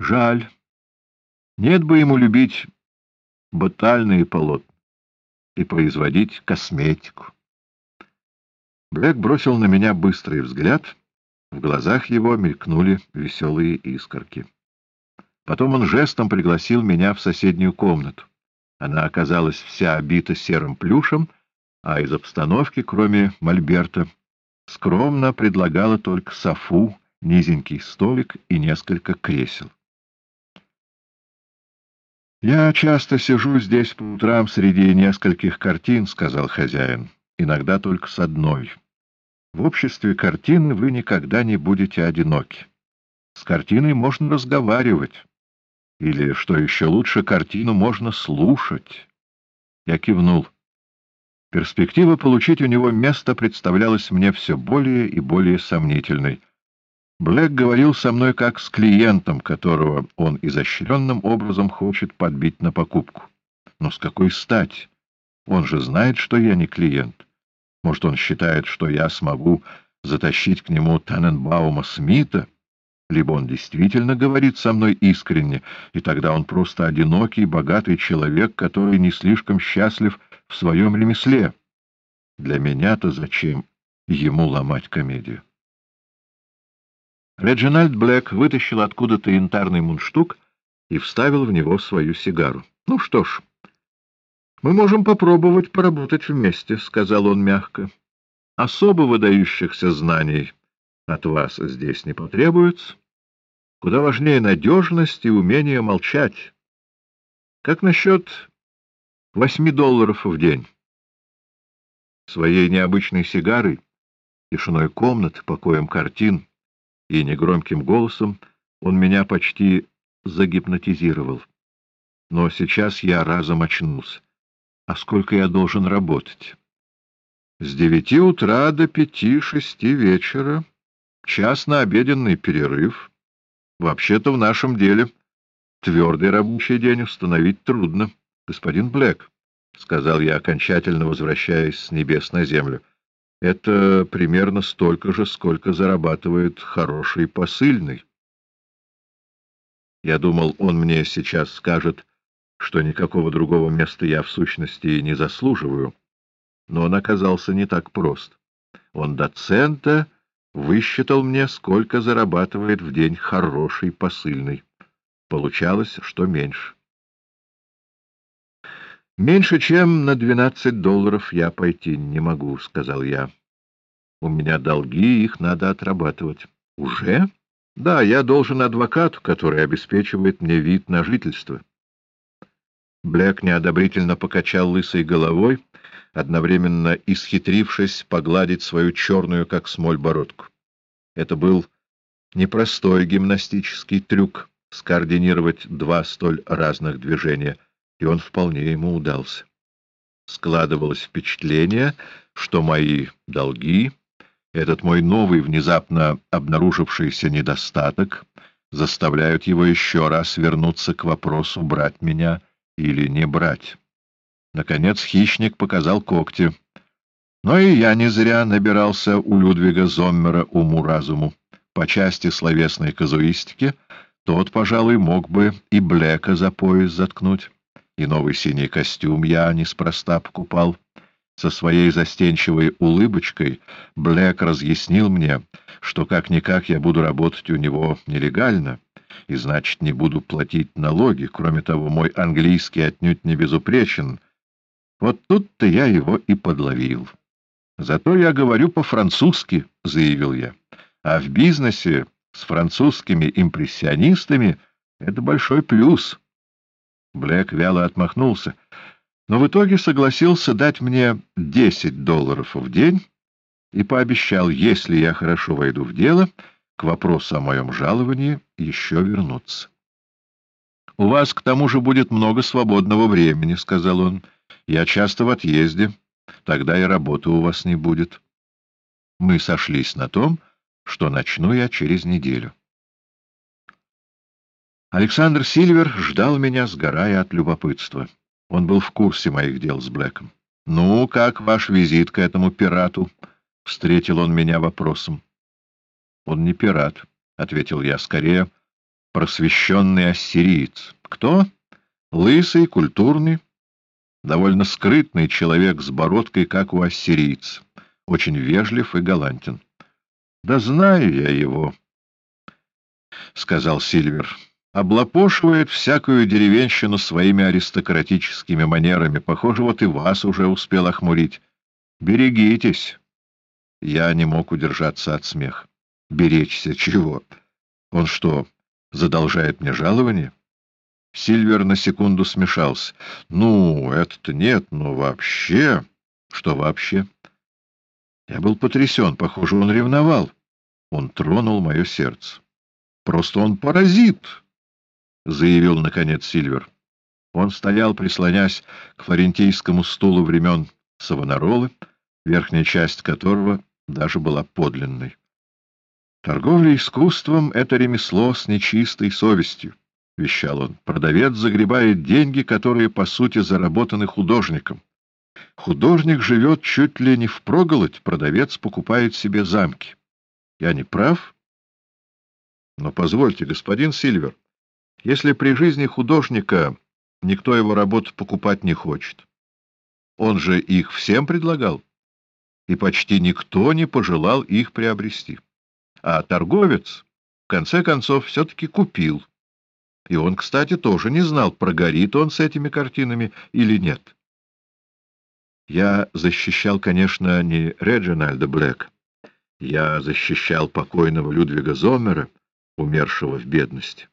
Жаль. Нет бы ему любить батальные полотна и производить косметику. Блэк бросил на меня быстрый взгляд. В глазах его мелькнули веселые искорки. Потом он жестом пригласил меня в соседнюю комнату. Она оказалась вся обита серым плюшем, а из обстановки, кроме мольберта, скромно предлагала только софу, низенький столик и несколько кресел. «Я часто сижу здесь по утрам среди нескольких картин», — сказал хозяин, — «иногда только с одной. В обществе картины вы никогда не будете одиноки. С картиной можно разговаривать. Или, что еще лучше, картину можно слушать». Я кивнул. Перспектива получить у него место представлялась мне все более и более сомнительной. Блэк говорил со мной как с клиентом, которого он изощренным образом хочет подбить на покупку. Но с какой стати? Он же знает, что я не клиент. Может, он считает, что я смогу затащить к нему Таненбаума Смита? Либо он действительно говорит со мной искренне, и тогда он просто одинокий, богатый человек, который не слишком счастлив в своем ремесле. Для меня-то зачем ему ломать комедию? Реджинальд Блэк вытащил откуда-то янтарный мундштук и вставил в него свою сигару. — Ну что ж, мы можем попробовать поработать вместе, — сказал он мягко. — Особо выдающихся знаний от вас здесь не потребуется. Куда важнее надежность и умение молчать. Как насчет восьми долларов в день? Своей необычной сигарой, тишиной комнат, покоем картин — и негромким голосом он меня почти загипнотизировал. Но сейчас я разом очнулся. А сколько я должен работать? С девяти утра до пяти-шести вечера. Час на обеденный перерыв. Вообще-то в нашем деле твердый рабочий день установить трудно. Господин Блэк, — сказал я, окончательно возвращаясь с небес на землю, это примерно столько же, сколько зарабатывает хороший посыльный. Я думал, он мне сейчас скажет, что никакого другого места я в сущности не заслуживаю, но он оказался не так прост. Он доцента высчитал мне, сколько зарабатывает в день хороший посыльный. Получалось, что меньше. «Меньше, чем на двенадцать долларов я пойти не могу», — сказал я. «У меня долги, их надо отрабатывать». «Уже?» «Да, я должен адвокату, который обеспечивает мне вид на жительство». Блэк неодобрительно покачал лысой головой, одновременно исхитрившись погладить свою черную, как смоль, бородку. Это был непростой гимнастический трюк — скоординировать два столь разных движения — и он вполне ему удался. Складывалось впечатление, что мои долги, этот мой новый, внезапно обнаружившийся недостаток, заставляют его еще раз вернуться к вопросу, брать меня или не брать. Наконец хищник показал когти. Но и я не зря набирался у Людвига Зоммера уму-разуму. По части словесной казуистики тот, пожалуй, мог бы и Блека за пояс заткнуть и новый синий костюм я неспроста покупал. Со своей застенчивой улыбочкой Блэк разъяснил мне, что как-никак я буду работать у него нелегально, и, значит, не буду платить налоги. Кроме того, мой английский отнюдь не безупречен. Вот тут-то я его и подловил. «Зато я говорю по-французски», — заявил я. «А в бизнесе с французскими импрессионистами это большой плюс». Блэк вяло отмахнулся, но в итоге согласился дать мне десять долларов в день и пообещал, если я хорошо войду в дело, к вопросу о моем жаловании еще вернуться. — У вас, к тому же, будет много свободного времени, — сказал он. — Я часто в отъезде, тогда и работы у вас не будет. Мы сошлись на том, что начну я через неделю. Александр Сильвер ждал меня, сгорая от любопытства. Он был в курсе моих дел с Блэком. — Ну, как ваш визит к этому пирату? — встретил он меня вопросом. — Он не пират, — ответил я, — скорее просвещенный ассириец. Кто? Лысый, культурный, довольно скрытный человек с бородкой, как у ассирийца, очень вежлив и галантен. — Да знаю я его, — сказал Сильвер. — Облапошивает всякую деревенщину своими аристократическими манерами. Похоже, вот и вас уже успел охмурить. Берегитесь. Я не мог удержаться от смеха. Беречься чего? Он что, задолжает мне жалование? Сильвер на секунду смешался. Ну, это-то нет, но вообще... Что вообще? Я был потрясен. Похоже, он ревновал. Он тронул мое сердце. Просто он паразит, — заявил, наконец, Сильвер. Он стоял, прислонясь к флорентийскому стулу времен Савонаролы, верхняя часть которого даже была подлинной. Торговля искусством — это ремесло с нечистой совестью, — вещал он. Продавец загребает деньги, которые, по сути, заработаны художником. Художник живет чуть ли не впроголодь, продавец покупает себе замки. Я не прав? Но позвольте, господин Сильвер, если при жизни художника никто его работу покупать не хочет, он же их всем предлагал, и почти никто не пожелал их приобрести. А торговец, в конце концов, все-таки купил. И он, кстати, тоже не знал, прогорит он с этими картинами или нет. Я защищал, конечно, не Реджинальда Блэк. Я защищал покойного Людвига Зомера, умершего в бедности.